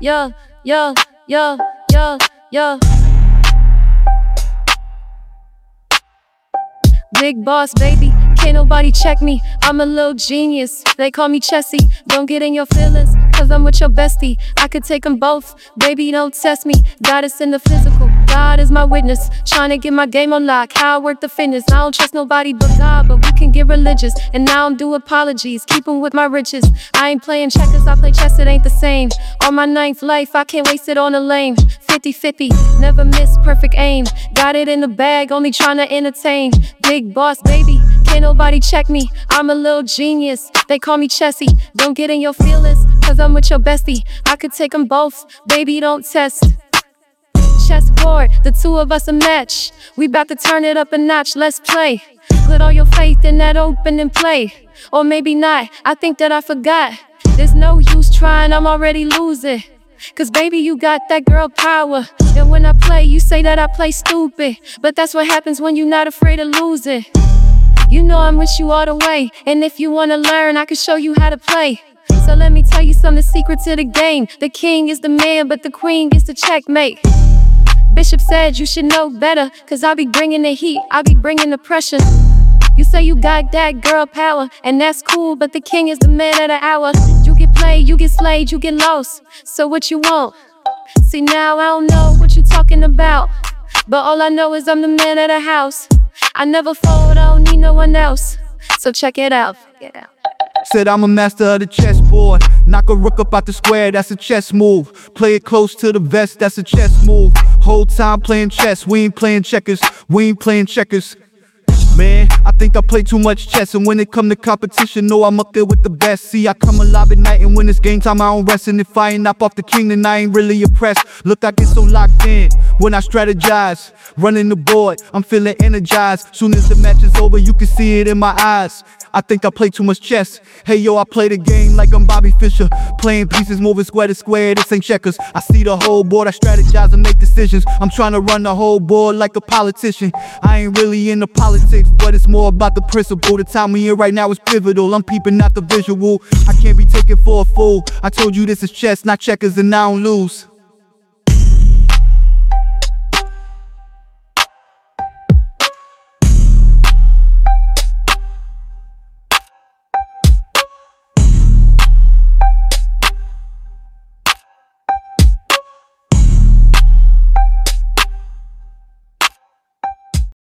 yeah, yo, yo, yo, yo. Big boss, baby. Can't nobody check me. I'm a little genius. They call me Chessie. Don't get in your feelings, cause I'm with your bestie. I could take them both. Baby, don't test me. God is in the physical. God is my witness. Trying to get my game on lock. How I work the fitness. I don't trust nobody but God, but we can get religious. And now I'm due apologies. Keep 'em with my riches. I ain't playing checkers, I play chess, it ain't the same. On my ninth life, I can't waste it on a lame. 50 50, never miss perfect aim. Got it in the bag, only trying to entertain. Big boss, baby. Can't nobody check me. I'm a little genius. They call me Chessie. Don't get in your feelings, cause I'm with your bestie. I could take 'em both. Baby, don't test. Chessboard, the two of us a match. We bout to turn it up a notch, let's play. Put all your faith in that open and play. Or maybe not, I think that I forgot. There's no use trying, I'm already losing. Cause baby, you got that girl power. And when I play, you say that I play stupid. But that's what happens when you're not afraid of losing. You know I'm with you all the way. And if you wanna learn, I can show you how to play. So let me tell you some of the secrets to the game. The king is the man, but the queen gets the checkmate. Bishop said you should know better, cause I be bringing the heat, I'll be bringing the pressure. You say you got that girl power, and that's cool, but the king is the man of the hour. You get played, you get slayed, you get lost. So what you want? See now I don't know what you're talking about, but all I know is I'm the man of the house. I never fold, I don't need no one else. So check it out. Get out. Said I'm a master of the chessboard. Knock a rook up out the square, that's a chess move. Play it close to the vest, that's a chess move. Whole time playing chess, we ain't playing checkers, we ain't playing checkers. Man, I think I play too much chess, and when it come to competition, no, I'm up there with the best. See, I come alive at night, and when it's game time, I don't rest. And if I ain't up off the king, then I ain't really impressed. Look, I get so locked in when I strategize, running the board, I'm feeling energized. Soon as the match is over, you can see it in my eyes. I think I play too much chess. Hey yo, I play the game like I'm Bobby Fischer. Playing pieces, moving square to square, this ain't checkers. I see the whole board, I strategize and make decisions. I'm trying to run the whole board like a politician. I ain't really into politics, but it's more about the principle. The time we in right now is pivotal. I'm peeping out the visual. I can't be taken for a fool. I told you this is chess, not checkers, and I don't lose.